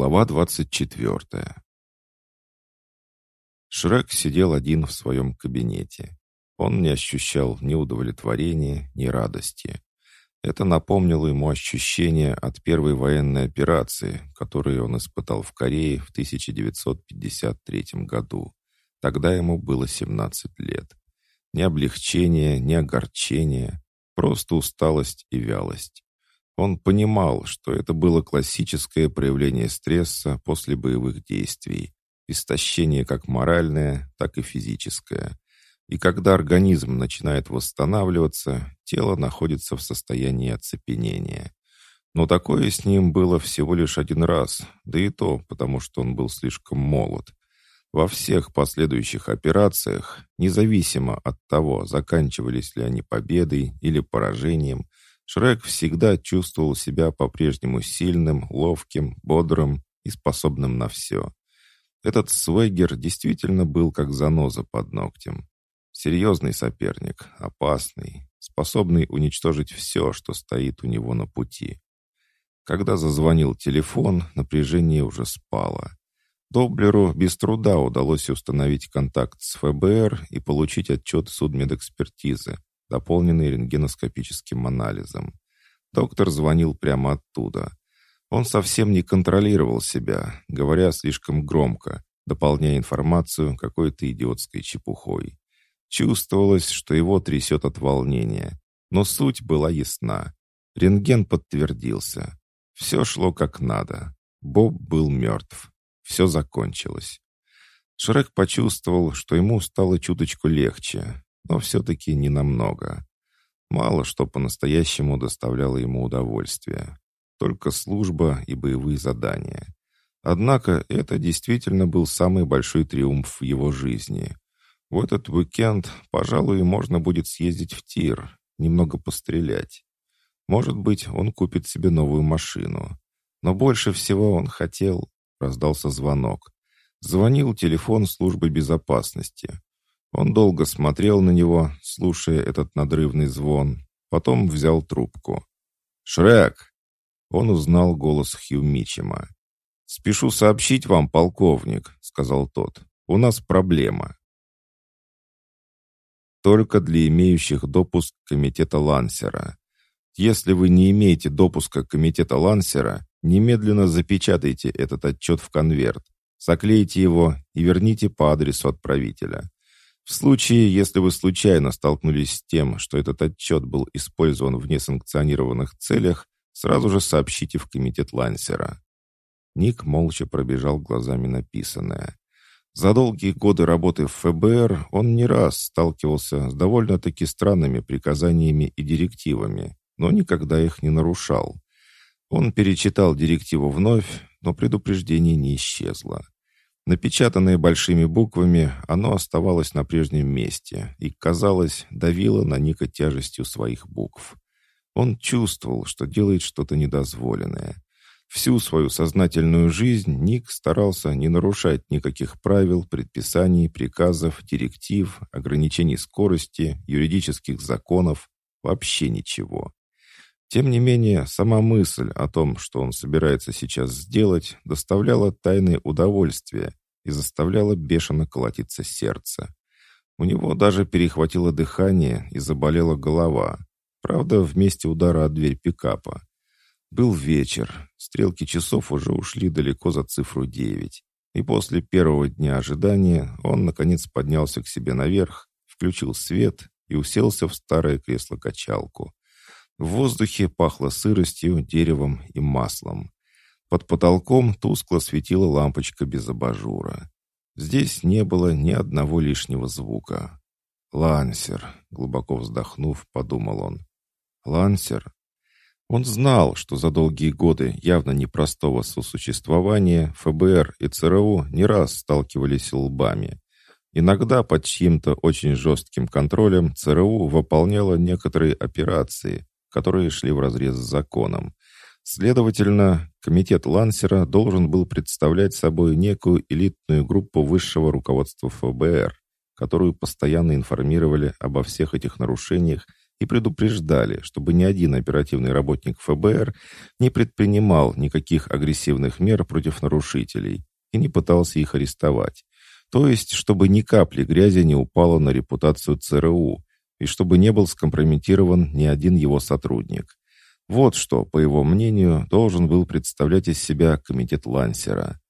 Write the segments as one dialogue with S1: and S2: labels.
S1: Глава 24 Шрек сидел один в своем кабинете. Он не ощущал ни удовлетворения, ни радости. Это напомнило ему ощущение от первой военной операции, которую он испытал в Корее в 1953 году. Тогда ему было 17 лет. Ни облегчения, ни огорчения, просто усталость и вялость. Он понимал, что это было классическое проявление стресса после боевых действий, истощение как моральное, так и физическое. И когда организм начинает восстанавливаться, тело находится в состоянии оцепенения. Но такое с ним было всего лишь один раз, да и то, потому что он был слишком молод. Во всех последующих операциях, независимо от того, заканчивались ли они победой или поражением, Шрек всегда чувствовал себя по-прежнему сильным, ловким, бодрым и способным на все. Этот Свегер действительно был как заноза под ногтем. Серьезный соперник, опасный, способный уничтожить все, что стоит у него на пути. Когда зазвонил телефон, напряжение уже спало. Доблеру без труда удалось установить контакт с ФБР и получить отчет судмедэкспертизы, дополненный рентгеноскопическим анализом. Доктор звонил прямо оттуда. Он совсем не контролировал себя, говоря слишком громко, дополняя информацию какой-то идиотской чепухой. Чувствовалось, что его трясет от волнения, но суть была ясна. Рентген подтвердился. Все шло как надо. Боб был мертв. Все закончилось. Шрек почувствовал, что ему стало чуточку легче, но все-таки не намного. Мало что по-настоящему доставляло ему удовольствие. Только служба и боевые задания. Однако это действительно был самый большой триумф в его жизни. В этот уикенд, пожалуй, можно будет съездить в тир, немного пострелять. Может быть, он купит себе новую машину. Но больше всего он хотел... Раздался звонок. Звонил телефон службы безопасности. Он долго смотрел на него, слушая этот надрывный звон, потом взял трубку. «Шрек!» Он узнал голос Хью Мичема. «Спешу сообщить вам, полковник», — сказал тот. «У нас проблема». Только для имеющих допуск комитета Лансера. Если вы не имеете допуска комитета Лансера, немедленно запечатайте этот отчет в конверт, заклейте его и верните по адресу отправителя. В случае, если вы случайно столкнулись с тем, что этот отчет был использован в несанкционированных целях, сразу же сообщите в комитет Лансера». Ник молча пробежал глазами написанное. За долгие годы работы в ФБР он не раз сталкивался с довольно-таки странными приказаниями и директивами, но никогда их не нарушал. Он перечитал директиву вновь, но предупреждение не исчезло. Напечатанное большими буквами, оно оставалось на прежнем месте и, казалось, давило на Ника тяжестью своих букв. Он чувствовал, что делает что-то недозволенное. Всю свою сознательную жизнь Ник старался не нарушать никаких правил, предписаний, приказов, директив, ограничений скорости, юридических законов, вообще ничего. Тем не менее, сама мысль о том, что он собирается сейчас сделать, доставляла тайное удовольствие и заставляла бешено колотиться сердце. У него даже перехватило дыхание и заболела голова. Правда, вместе удара от дверь пикапа. Был вечер, стрелки часов уже ушли далеко за цифру девять. И после первого дня ожидания он, наконец, поднялся к себе наверх, включил свет и уселся в старое кресло-качалку. В воздухе пахло сыростью, деревом и маслом. Под потолком тускло светила лампочка без абажура. Здесь не было ни одного лишнего звука. «Лансер», — глубоко вздохнув, подумал он. «Лансер?» Он знал, что за долгие годы явно непростого сосуществования ФБР и ЦРУ не раз сталкивались лбами. Иногда под чьим-то очень жестким контролем ЦРУ выполняла некоторые операции, которые шли вразрез с законом. Следовательно, комитет Лансера должен был представлять собой некую элитную группу высшего руководства ФБР, которую постоянно информировали обо всех этих нарушениях и предупреждали, чтобы ни один оперативный работник ФБР не предпринимал никаких агрессивных мер против нарушителей и не пытался их арестовать. То есть, чтобы ни капли грязи не упало на репутацию ЦРУ и чтобы не был скомпрометирован ни один его сотрудник. Вот что, по его мнению, должен был представлять из себя комитет Лансера.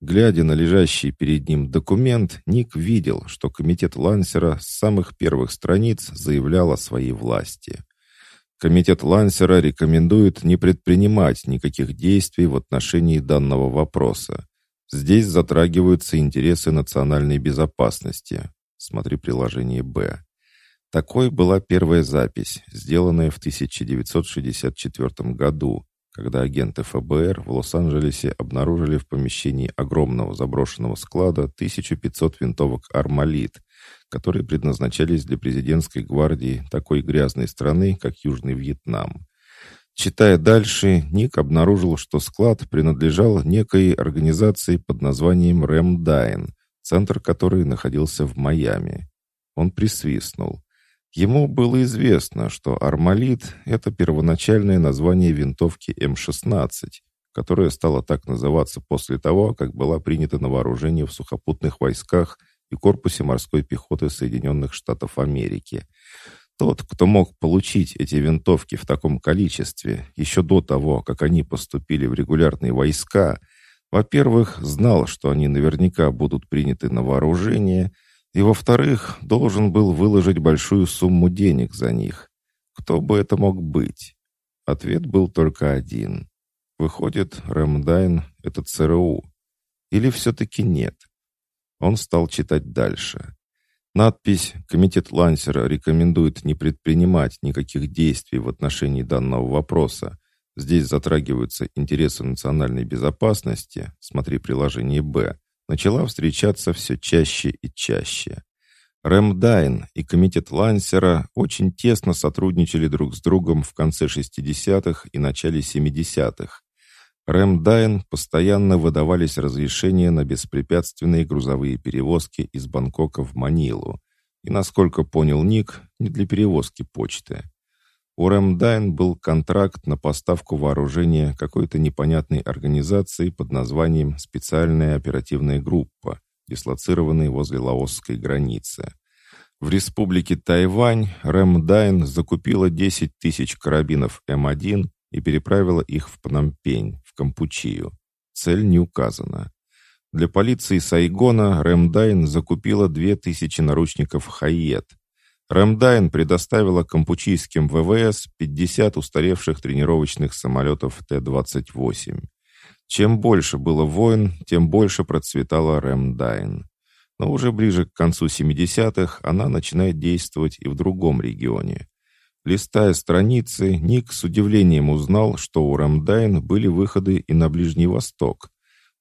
S1: Глядя на лежащий перед ним документ, Ник видел, что комитет Лансера с самых первых страниц заявлял о своей власти. Комитет Лансера рекомендует не предпринимать никаких действий в отношении данного вопроса. Здесь затрагиваются интересы национальной безопасности. Смотри приложение «Б». Такой была первая запись, сделанная в 1964 году, когда агенты ФБР в Лос-Анджелесе обнаружили в помещении огромного заброшенного склада 1500 винтовок «Армалит», которые предназначались для президентской гвардии такой грязной страны, как Южный Вьетнам. Читая дальше, Ник обнаружил, что склад принадлежал некой организации под названием «Рэмдайн», центр которой находился в Майами. Он присвистнул. Ему было известно, что «Армалит» — это первоначальное название винтовки М-16, которая стала так называться после того, как была принята на вооружение в сухопутных войсках и корпусе морской пехоты Соединенных Штатов Америки. Тот, кто мог получить эти винтовки в таком количестве еще до того, как они поступили в регулярные войска, во-первых, знал, что они наверняка будут приняты на вооружение — и, во-вторых, должен был выложить большую сумму денег за них. Кто бы это мог быть? Ответ был только один. Выходит, Рэмдайн — это ЦРУ. Или все-таки нет? Он стал читать дальше. Надпись «Комитет Лансера рекомендует не предпринимать никаких действий в отношении данного вопроса. Здесь затрагиваются интересы национальной безопасности. Смотри приложение «Б» начала встречаться все чаще и чаще. Рэмдайн и комитет Лансера очень тесно сотрудничали друг с другом в конце 60-х и начале 70-х. Рэмдайн постоянно выдавались разрешения на беспрепятственные грузовые перевозки из Бангкока в Манилу. И, насколько понял Ник, не для перевозки почты. У Рэмдайн был контракт на поставку вооружения какой-то непонятной организации под названием «Специальная оперативная группа», дислоцированной возле лаосской границы. В республике Тайвань Рэмдайн закупила 10 тысяч карабинов М1 и переправила их в Пномпень, в Кампучию. Цель не указана. Для полиции Сайгона Рэмдайн закупила 2000 наручников «Хайет», Рэмдайн предоставила кампучийским ВВС 50 устаревших тренировочных самолетов Т-28. Чем больше было войн, тем больше процветала Рэмдайн. Но уже ближе к концу 70-х она начинает действовать и в другом регионе. Листая страницы, Ник с удивлением узнал, что у Рэмдайн были выходы и на Ближний Восток,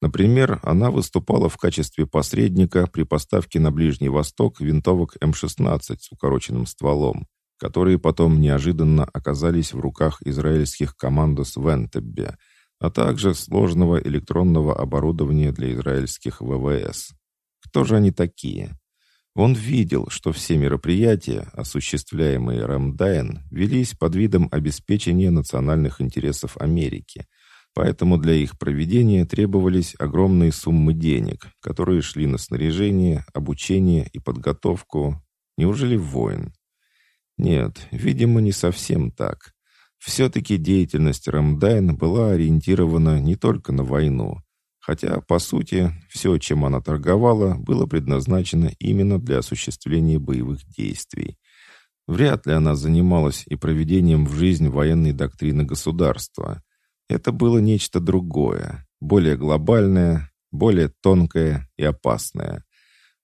S1: Например, она выступала в качестве посредника при поставке на Ближний Восток винтовок М-16 с укороченным стволом, которые потом неожиданно оказались в руках израильских командос в Энтеббе, а также сложного электронного оборудования для израильских ВВС. Кто же они такие? Он видел, что все мероприятия, осуществляемые Рамдайн, велись под видом обеспечения национальных интересов Америки – Поэтому для их проведения требовались огромные суммы денег, которые шли на снаряжение, обучение и подготовку. Неужели в войн? Нет, видимо, не совсем так. Все-таки деятельность Рамдайн была ориентирована не только на войну, хотя, по сути, все, чем она торговала, было предназначено именно для осуществления боевых действий. Вряд ли она занималась и проведением в жизнь военной доктрины государства – это было нечто другое, более глобальное, более тонкое и опасное.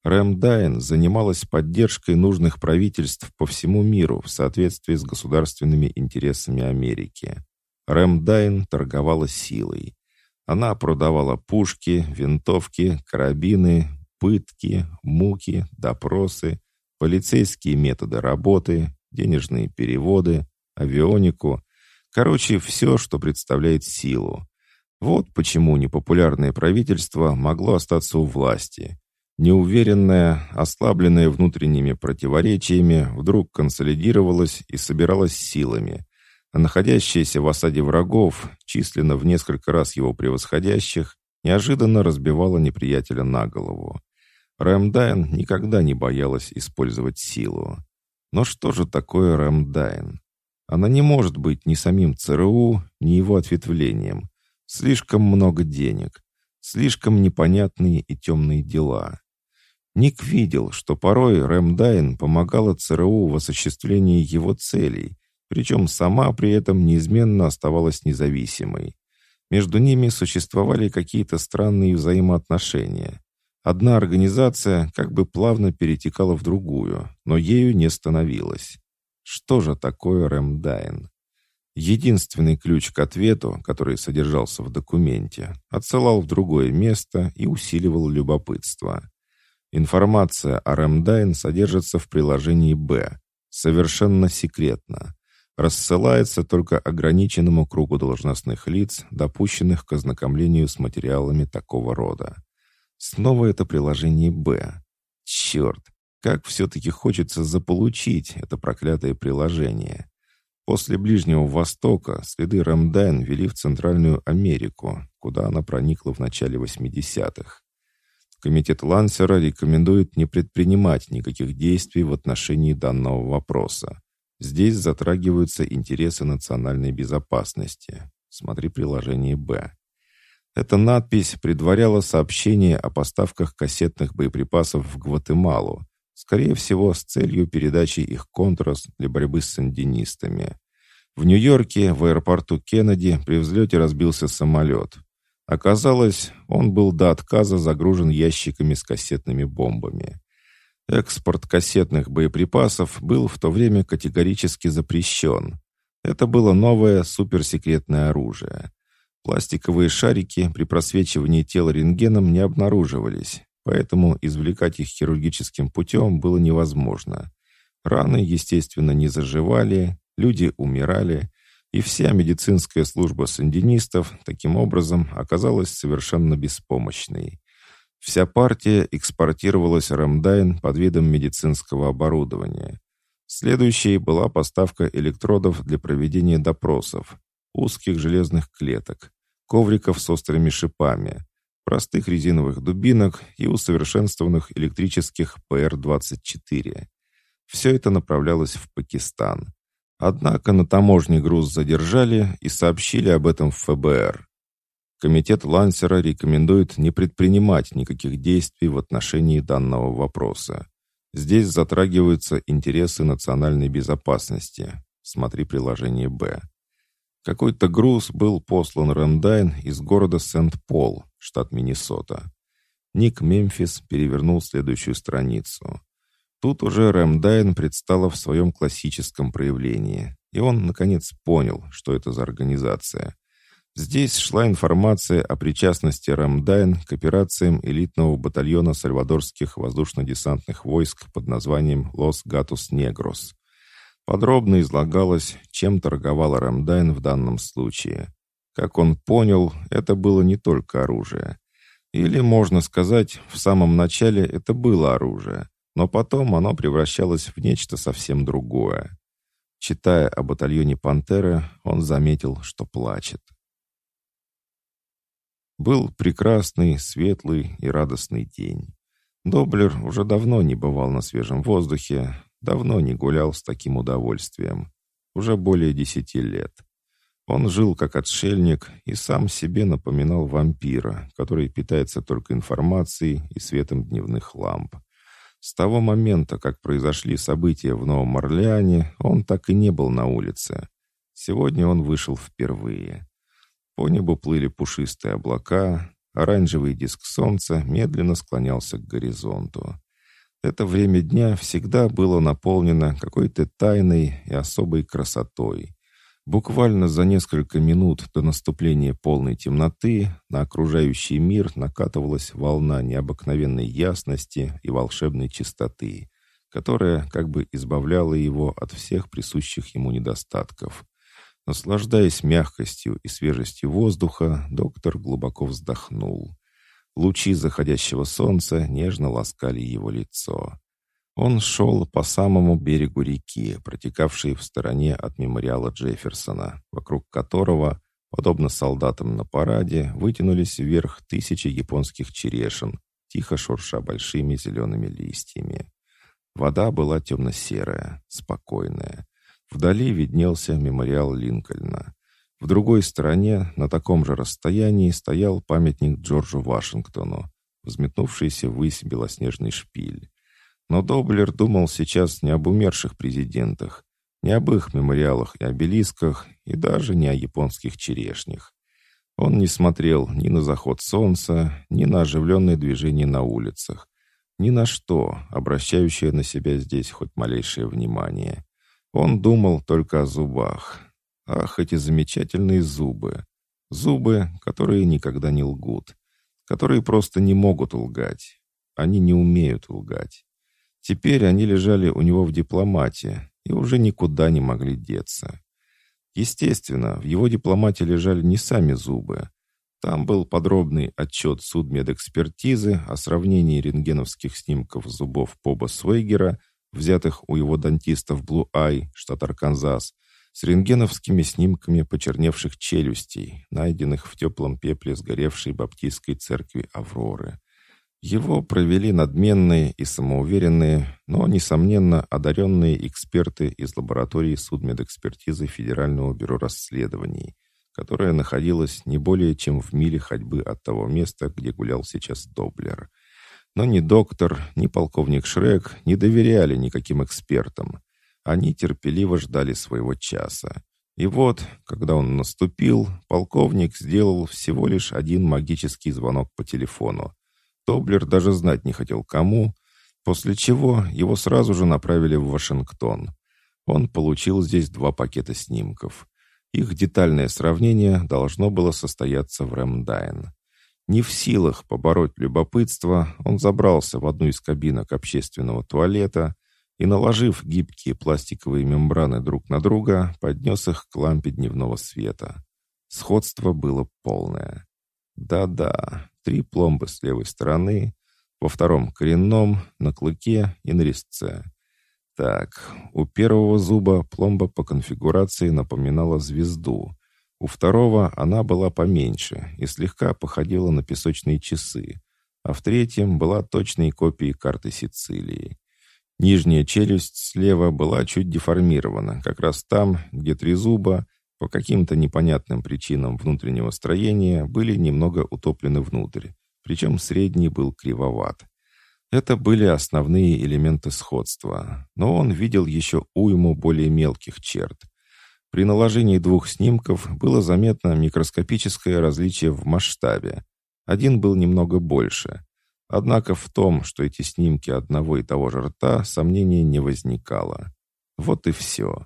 S1: Рэмдайн занималась поддержкой нужных правительств по всему миру в соответствии с государственными интересами Америки. Рэмдайн торговала силой. Она продавала пушки, винтовки, карабины, пытки, муки, допросы, полицейские методы работы, денежные переводы, авионику, Короче, все, что представляет силу. Вот почему непопулярное правительство могло остаться у власти. Неуверенная, ослабленная внутренними противоречиями, вдруг консолидировалась и собиралась силами, а находящаяся в осаде врагов, численно в несколько раз его превосходящих, неожиданно разбивала неприятеля на голову. Рэмдайн никогда не боялась использовать силу. Но что же такое Рэмдайн? Она не может быть ни самим ЦРУ, ни его ответвлением. Слишком много денег, слишком непонятные и темные дела. Ник видел, что порой Рэм Дайн помогала ЦРУ в осуществлении его целей, причем сама при этом неизменно оставалась независимой. Между ними существовали какие-то странные взаимоотношения. Одна организация как бы плавно перетекала в другую, но ею не становилась. Что же такое Рэм Дайн? Единственный ключ к ответу, который содержался в документе, отсылал в другое место и усиливал любопытство. Информация о Рэмдайн содержится в приложении «Б». Совершенно секретно. Рассылается только ограниченному кругу должностных лиц, допущенных к ознакомлению с материалами такого рода. Снова это приложение «Б». Черт, как все-таки хочется заполучить это проклятое приложение. После Ближнего Востока следы Рамдайн вели в Центральную Америку, куда она проникла в начале 80-х. Комитет Лансера рекомендует не предпринимать никаких действий в отношении данного вопроса. Здесь затрагиваются интересы национальной безопасности. Смотри приложение «Б». Эта надпись предваряла сообщение о поставках кассетных боеприпасов в Гватемалу, скорее всего, с целью передачи их контрас для борьбы с сандинистами. В Нью-Йорке в аэропорту Кеннеди при взлете разбился самолет. Оказалось, он был до отказа загружен ящиками с кассетными бомбами. Экспорт кассетных боеприпасов был в то время категорически запрещен. Это было новое суперсекретное оружие. Пластиковые шарики при просвечивании тела рентгеном не обнаруживались, поэтому извлекать их хирургическим путем было невозможно. Раны, естественно, не заживали, люди умирали, и вся медицинская служба сандинистов таким образом оказалась совершенно беспомощной. Вся партия экспортировалась Рамдайн под видом медицинского оборудования. Следующей была поставка электродов для проведения допросов, узких железных клеток, ковриков с острыми шипами, простых резиновых дубинок и усовершенствованных электрических ПР-24. Все это направлялось в Пакистан. Однако на таможне груз задержали и сообщили об этом в ФБР. Комитет Лансера рекомендует не предпринимать никаких действий в отношении данного вопроса. Здесь затрагиваются интересы национальной безопасности. Смотри приложение «Б». Какой-то груз был послан Рэмдайн из города Сент-Пол, штат Миннесота. Ник Мемфис перевернул следующую страницу. Тут уже Рэмдайн предстала в своем классическом проявлении, и он, наконец, понял, что это за организация. Здесь шла информация о причастности Рэмдайн к операциям элитного батальона сальвадорских воздушно-десантных войск под названием «Los Gatos Negros». Подробно излагалось, чем торговала Рэмдайн в данном случае. Как он понял, это было не только оружие. Или, можно сказать, в самом начале это было оружие, но потом оно превращалось в нечто совсем другое. Читая о батальоне «Пантеры», он заметил, что плачет. Был прекрасный, светлый и радостный день. Доблер уже давно не бывал на свежем воздухе, давно не гулял с таким удовольствием. Уже более десяти лет. Он жил как отшельник и сам себе напоминал вампира, который питается только информацией и светом дневных ламп. С того момента, как произошли события в Новом Орлеане, он так и не был на улице. Сегодня он вышел впервые. По небу плыли пушистые облака, оранжевый диск солнца медленно склонялся к горизонту. Это время дня всегда было наполнено какой-то тайной и особой красотой. Буквально за несколько минут до наступления полной темноты на окружающий мир накатывалась волна необыкновенной ясности и волшебной чистоты, которая как бы избавляла его от всех присущих ему недостатков. Наслаждаясь мягкостью и свежестью воздуха, доктор глубоко вздохнул. Лучи заходящего солнца нежно ласкали его лицо. Он шел по самому берегу реки, протекавшей в стороне от мемориала Джефферсона, вокруг которого, подобно солдатам на параде, вытянулись вверх тысячи японских черешин, тихо шурша большими зелеными листьями. Вода была темно-серая, спокойная. Вдали виднелся мемориал Линкольна. В другой стороне, на таком же расстоянии, стоял памятник Джорджу Вашингтону, взметнувшийся ввысь белоснежный шпиль. Но Доблер думал сейчас не об умерших президентах, не об их мемориалах и обелисках, и даже не о японских черешнях. Он не смотрел ни на заход солнца, ни на оживленное движение на улицах, ни на что, обращающее на себя здесь хоть малейшее внимание. Он думал только о зубах. Ах, эти замечательные зубы! Зубы, которые никогда не лгут, которые просто не могут лгать. Они не умеют лгать. Теперь они лежали у него в дипломате и уже никуда не могли деться. Естественно, в его дипломате лежали не сами зубы. Там был подробный отчет судмедэкспертизы о сравнении рентгеновских снимков зубов Поба Свейгера, взятых у его дантиста в Блу-Ай, штат Арканзас, с рентгеновскими снимками почерневших челюстей, найденных в теплом пепле сгоревшей баптистской церкви Авроры. Его провели надменные и самоуверенные, но, несомненно, одаренные эксперты из лаборатории судмедэкспертизы Федерального бюро расследований, которая находилась не более чем в миле ходьбы от того места, где гулял сейчас Доблер. Но ни доктор, ни полковник Шрек не доверяли никаким экспертам. Они терпеливо ждали своего часа. И вот, когда он наступил, полковник сделал всего лишь один магический звонок по телефону, Тоблер даже знать не хотел кому, после чего его сразу же направили в Вашингтон. Он получил здесь два пакета снимков. Их детальное сравнение должно было состояться в Рэмдайн. Не в силах побороть любопытство, он забрался в одну из кабинок общественного туалета и, наложив гибкие пластиковые мембраны друг на друга, поднес их к лампе дневного света. Сходство было полное. Да-да, три пломбы с левой стороны, во втором коренном, на клыке и на резце. Так, у первого зуба пломба по конфигурации напоминала звезду. У второго она была поменьше и слегка походила на песочные часы, а в третьем была точной копией карты Сицилии. Нижняя челюсть слева была чуть деформирована, как раз там, где три зуба — по каким-то непонятным причинам внутреннего строения были немного утоплены внутрь, причем средний был кривоват. Это были основные элементы сходства, но он видел еще уйму более мелких черт. При наложении двух снимков было заметно микроскопическое различие в масштабе. Один был немного больше. Однако в том, что эти снимки одного и того же рта, сомнений не возникало. Вот и все.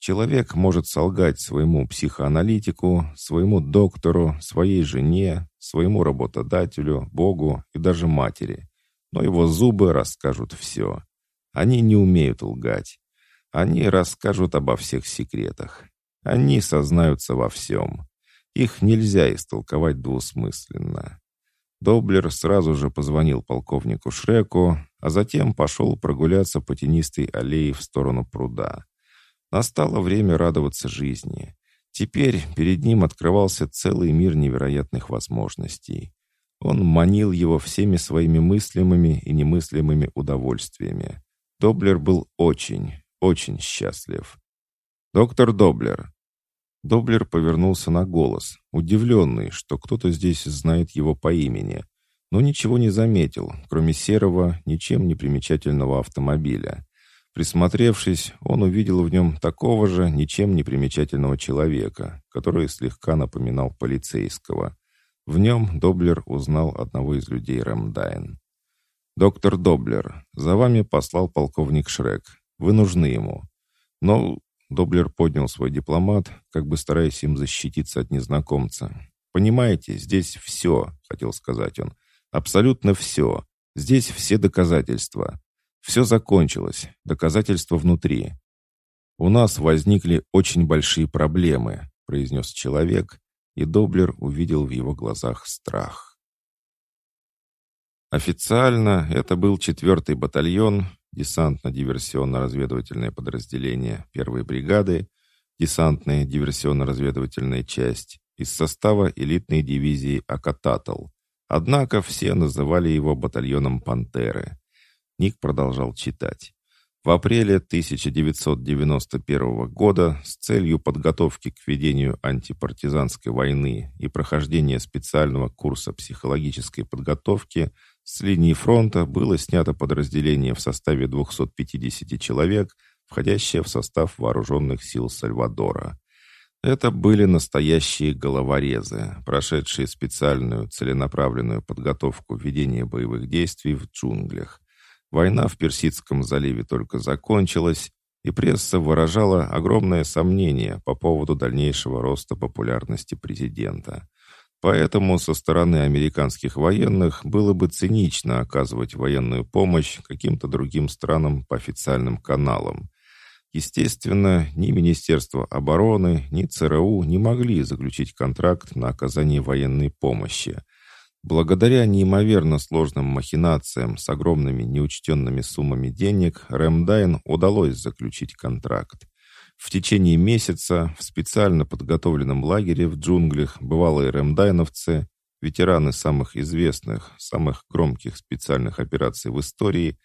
S1: Человек может солгать своему психоаналитику, своему доктору, своей жене, своему работодателю, Богу и даже матери. Но его зубы расскажут все. Они не умеют лгать. Они расскажут обо всех секретах. Они сознаются во всем. Их нельзя истолковать двусмысленно. Доблер сразу же позвонил полковнику Шреку, а затем пошел прогуляться по тенистой аллее в сторону пруда. Настало время радоваться жизни. Теперь перед ним открывался целый мир невероятных возможностей. Он манил его всеми своими мыслимыми и немыслимыми удовольствиями. Доблер был очень, очень счастлив. «Доктор Доблер!» Доблер повернулся на голос, удивленный, что кто-то здесь знает его по имени, но ничего не заметил, кроме серого, ничем не примечательного автомобиля. Присмотревшись, он увидел в нем такого же, ничем не примечательного человека, который слегка напоминал полицейского. В нем Доблер узнал одного из людей Рэмдайн. «Доктор Доблер, за вами послал полковник Шрек. Вы нужны ему». Но Доблер поднял свой дипломат, как бы стараясь им защититься от незнакомца. «Понимаете, здесь все», — хотел сказать он. «Абсолютно все. Здесь все доказательства. Все закончилось, доказательства внутри. «У нас возникли очень большие проблемы», — произнес человек, и Доблер увидел в его глазах страх. Официально это был 4-й батальон, десантно-диверсионно-разведывательное подразделение первой бригады, десантная диверсионно-разведывательная часть из состава элитной дивизии «Акататл». Однако все называли его батальоном «Пантеры». Ник продолжал читать. В апреле 1991 года с целью подготовки к ведению антипартизанской войны и прохождения специального курса психологической подготовки с линии фронта было снято подразделение в составе 250 человек, входящее в состав вооруженных сил Сальвадора. Это были настоящие головорезы, прошедшие специальную целенаправленную подготовку ведения боевых действий в джунглях. Война в Персидском заливе только закончилась, и пресса выражала огромное сомнение по поводу дальнейшего роста популярности президента. Поэтому со стороны американских военных было бы цинично оказывать военную помощь каким-то другим странам по официальным каналам. Естественно, ни Министерство обороны, ни ЦРУ не могли заключить контракт на оказание военной помощи – Благодаря неимоверно сложным махинациям с огромными неучтенными суммами денег Рэмдайн удалось заключить контракт. В течение месяца в специально подготовленном лагере в джунглях бывалые рэмдайновцы, ветераны самых известных, самых громких специальных операций в истории,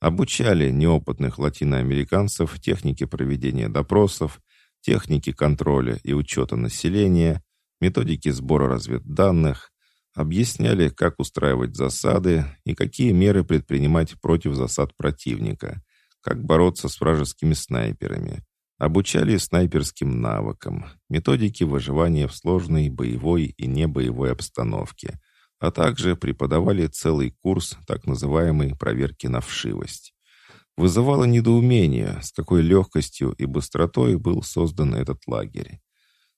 S1: обучали неопытных латиноамериканцев технике проведения допросов, технике контроля и учета населения, методике сбора разведданных, Объясняли, как устраивать засады и какие меры предпринимать против засад противника, как бороться с вражескими снайперами. Обучали снайперским навыкам, методике выживания в сложной боевой и небоевой обстановке, а также преподавали целый курс так называемой проверки на вшивость. Вызывало недоумение, с какой легкостью и быстротой был создан этот лагерь.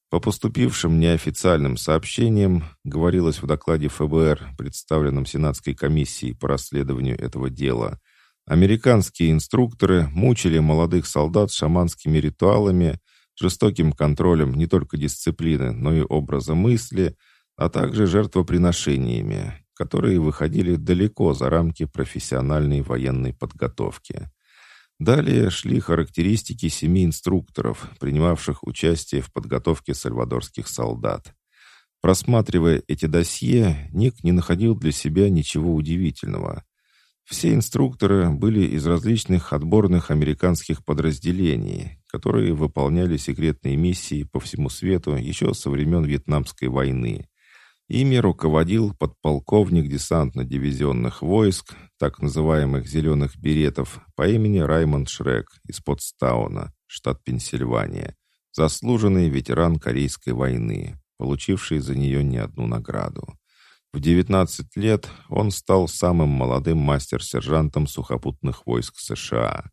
S1: По поступившим неофициальным сообщениям говорилось в докладе ФБР, представленном Сенатской комиссией по расследованию этого дела, американские инструкторы мучили молодых солдат шаманскими ритуалами, жестоким контролем не только дисциплины, но и образа мысли, а также жертвоприношениями, которые выходили далеко за рамки профессиональной военной подготовки. Далее шли характеристики семи инструкторов, принимавших участие в подготовке сальвадорских солдат. Просматривая эти досье, Ник не находил для себя ничего удивительного. Все инструкторы были из различных отборных американских подразделений, которые выполняли секретные миссии по всему свету еще со времен Вьетнамской войны. Ими руководил подполковник десантно-дивизионных войск, так называемых «зеленых беретов», по имени Раймонд Шрек из Потстауна, штат Пенсильвания, заслуженный ветеран Корейской войны, получивший за нее не одну награду. В 19 лет он стал самым молодым мастер-сержантом сухопутных войск США.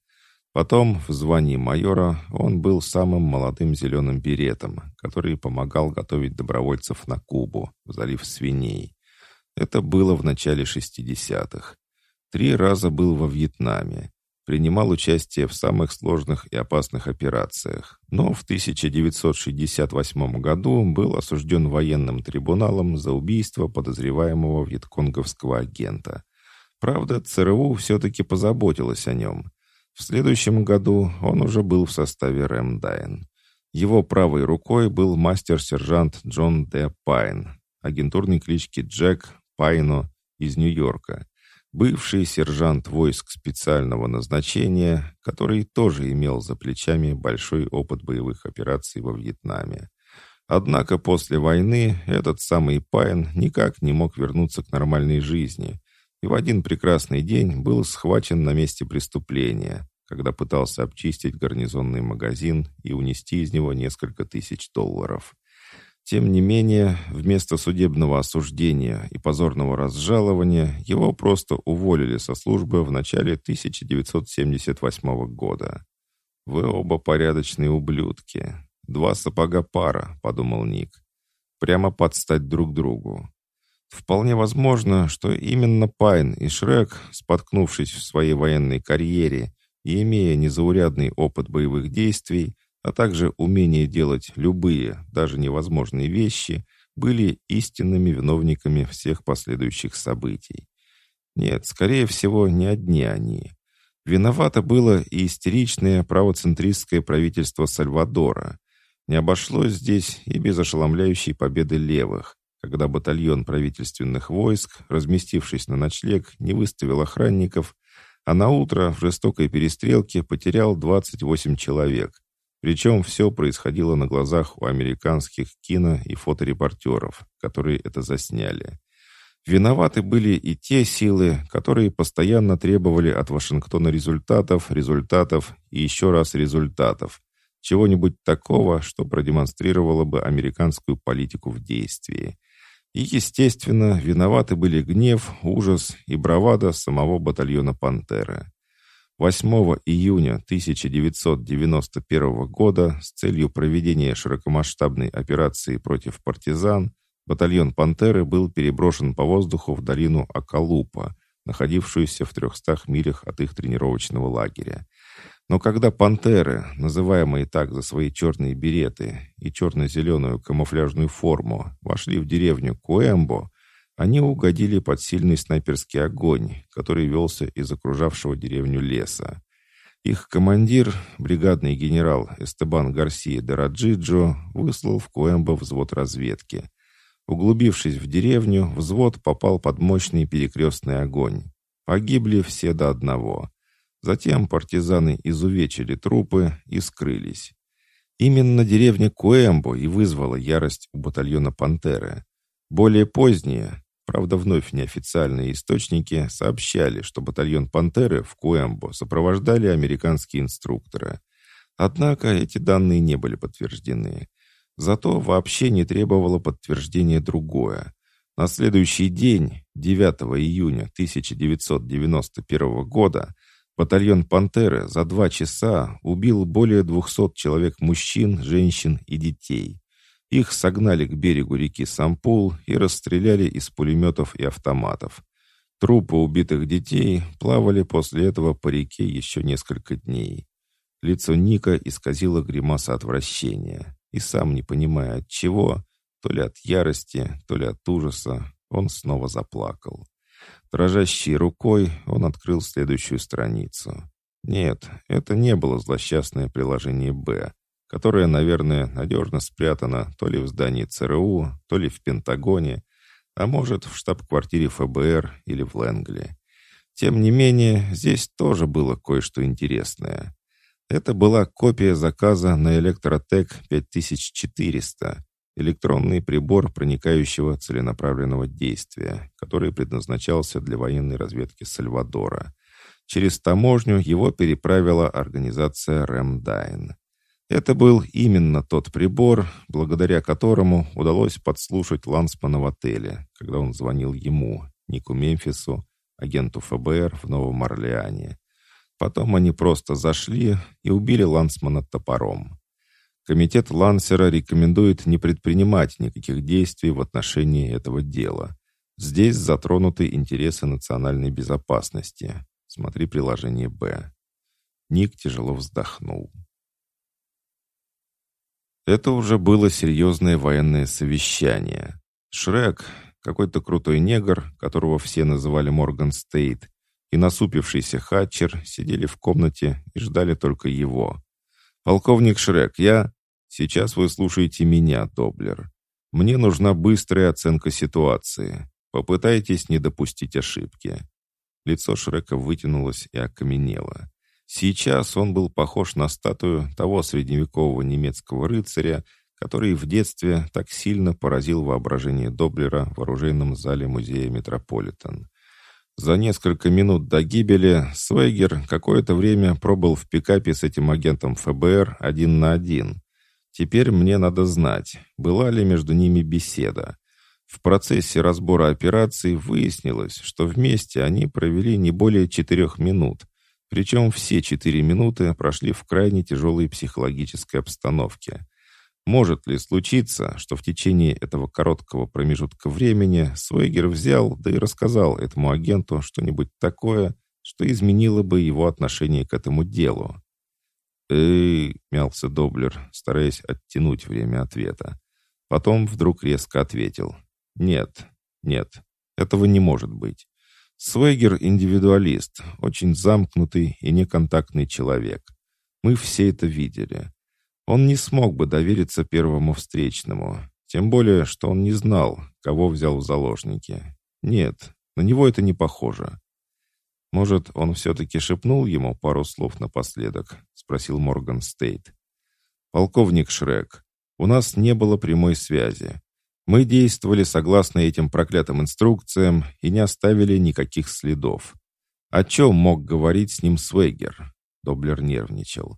S1: Потом, в звании майора, он был самым молодым зеленым беретом, который помогал готовить добровольцев на Кубу, в залив свиней. Это было в начале 60-х. Три раза был во Вьетнаме. Принимал участие в самых сложных и опасных операциях, но в 1968 году был осужден военным трибуналом за убийство подозреваемого вьетконговского агента. Правда, ЦРУ все-таки позаботилась о нем – в следующем году он уже был в составе Рэмдайн. Его правой рукой был мастер-сержант Джон Д. Пайн, агентурной клички Джек Пайно из Нью-Йорка, бывший сержант войск специального назначения, который тоже имел за плечами большой опыт боевых операций во Вьетнаме. Однако после войны этот самый Пайн никак не мог вернуться к нормальной жизни и в один прекрасный день был схвачен на месте преступления, когда пытался обчистить гарнизонный магазин и унести из него несколько тысяч долларов. Тем не менее, вместо судебного осуждения и позорного разжалования его просто уволили со службы в начале 1978 года. «Вы оба порядочные ублюдки. Два сапога пара», — подумал Ник. «Прямо подстать друг другу. Вполне возможно, что именно Пайн и Шрек, споткнувшись в своей военной карьере и имея незаурядный опыт боевых действий, а также умение делать любые, даже невозможные вещи, были истинными виновниками всех последующих событий. Нет, скорее всего, не одни они. Виновато было и истеричное правоцентристское правительство Сальвадора. Не обошлось здесь и без ошеломляющей победы левых, когда батальон правительственных войск, разместившись на ночлег, не выставил охранников, а на утро в жестокой перестрелке потерял 28 человек. Причем все происходило на глазах у американских кино- и фоторепортеров, которые это засняли. Виноваты были и те силы, которые постоянно требовали от Вашингтона результатов, результатов и еще раз результатов. Чего-нибудь такого, что продемонстрировало бы американскую политику в действии. И, естественно, виноваты были гнев, ужас и бравада самого батальона «Пантеры». 8 июня 1991 года с целью проведения широкомасштабной операции против партизан батальон «Пантеры» был переброшен по воздуху в долину Акалупа, находившуюся в 300 милях от их тренировочного лагеря. Но когда пантеры, называемые так за свои черные береты и черно-зеленую камуфляжную форму, вошли в деревню Куэмбо, они угодили под сильный снайперский огонь, который велся из окружавшего деревню леса. Их командир, бригадный генерал Эстебан Гарсия де Раджиджо, выслал в Куэмбо взвод разведки. Углубившись в деревню, взвод попал под мощный перекрестный огонь. Погибли все до одного. Затем партизаны изувечили трупы и скрылись. Именно деревня Куэмбо и вызвала ярость у батальона «Пантеры». Более поздние, правда вновь неофициальные источники, сообщали, что батальон «Пантеры» в Куэмбо сопровождали американские инструкторы. Однако эти данные не были подтверждены. Зато вообще не требовало подтверждения другое. На следующий день, 9 июня 1991 года, Батальон «Пантеры» за два часа убил более 200 человек мужчин, женщин и детей. Их согнали к берегу реки Сампул и расстреляли из пулеметов и автоматов. Трупы убитых детей плавали после этого по реке еще несколько дней. Лицо Ника исказило гримаса отвращения. И сам не понимая от чего, то ли от ярости, то ли от ужаса, он снова заплакал. Дрожащей рукой он открыл следующую страницу. Нет, это не было злосчастное приложение «Б», которое, наверное, надежно спрятано то ли в здании ЦРУ, то ли в Пентагоне, а может, в штаб-квартире ФБР или в Лэнгли. Тем не менее, здесь тоже было кое-что интересное. Это была копия заказа на Электротек 5400, электронный прибор проникающего целенаправленного действия, который предназначался для военной разведки Сальвадора. Через таможню его переправила организация «Рэмдайн». Это был именно тот прибор, благодаря которому удалось подслушать Лансмана в отеле, когда он звонил ему, Нику Мемфису, агенту ФБР в Новом Орлеане. Потом они просто зашли и убили Лансмана топором. Комитет Лансера рекомендует не предпринимать никаких действий в отношении этого дела. Здесь затронуты интересы национальной безопасности. Смотри приложение «Б». Ник тяжело вздохнул. Это уже было серьезное военное совещание. Шрек, какой-то крутой негр, которого все называли Морган Стейт, и насупившийся Хатчер сидели в комнате и ждали только его. «Полковник Шрек, я...» Сейчас вы слушаете меня, Доблер. Мне нужна быстрая оценка ситуации. Попытайтесь не допустить ошибки». Лицо Шрека вытянулось и окаменело. Сейчас он был похож на статую того средневекового немецкого рыцаря, который в детстве так сильно поразил воображение Доблера в оружейном зале музея Метрополитен. За несколько минут до гибели Свейгер какое-то время пробыл в пикапе с этим агентом ФБР один на один, Теперь мне надо знать, была ли между ними беседа. В процессе разбора операций выяснилось, что вместе они провели не более четырех минут, причем все четыре минуты прошли в крайне тяжелой психологической обстановке. Может ли случиться, что в течение этого короткого промежутка времени Свейгер взял, да и рассказал этому агенту что-нибудь такое, что изменило бы его отношение к этому делу? «Эй!» — мялся Доблер, стараясь оттянуть время ответа. Потом вдруг резко ответил. «Нет, нет, этого не может быть. Свегер — индивидуалист, очень замкнутый и неконтактный человек. Мы все это видели. Он не смог бы довериться первому встречному, тем более, что он не знал, кого взял в заложники. Нет, на него это не похоже. «Может, он все-таки шепнул ему пару слов напоследок?» — спросил Морган Стейт. «Полковник Шрек, у нас не было прямой связи. Мы действовали согласно этим проклятым инструкциям и не оставили никаких следов. О чем мог говорить с ним Свегер?» Доблер нервничал.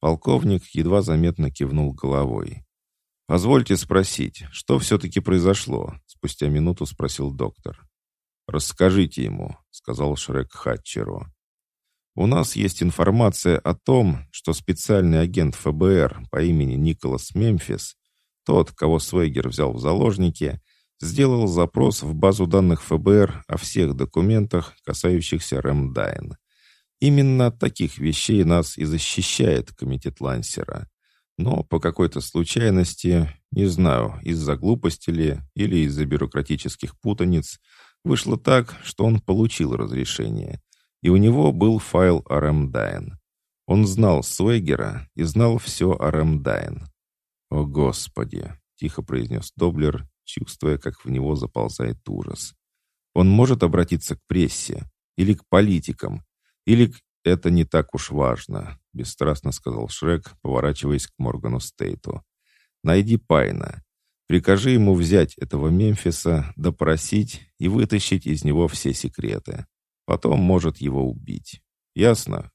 S1: Полковник едва заметно кивнул головой. «Позвольте спросить, что все-таки произошло?» Спустя минуту спросил доктор. «Расскажите ему», — сказал Шрек Хатчеру. «У нас есть информация о том, что специальный агент ФБР по имени Николас Мемфис, тот, кого Свейгер взял в заложники, сделал запрос в базу данных ФБР о всех документах, касающихся Рэмдайн. Именно от таких вещей нас и защищает комитет Лансера. Но по какой-то случайности, не знаю, из-за глупости ли или из-за бюрократических путаниц, вышло так, что он получил разрешение. И у него был файл о Рэмдайн. Он знал Свегера и знал все о Рэмдайн. «О, Господи!» — тихо произнес Доблер, чувствуя, как в него заползает ужас. «Он может обратиться к прессе или к политикам, или «Это не так уж важно», — бесстрастно сказал Шрек, поворачиваясь к Моргану Стейту. «Найди Пайна. Прикажи ему взять этого Мемфиса, допросить и вытащить из него все секреты. Потом может его убить. Ясно?»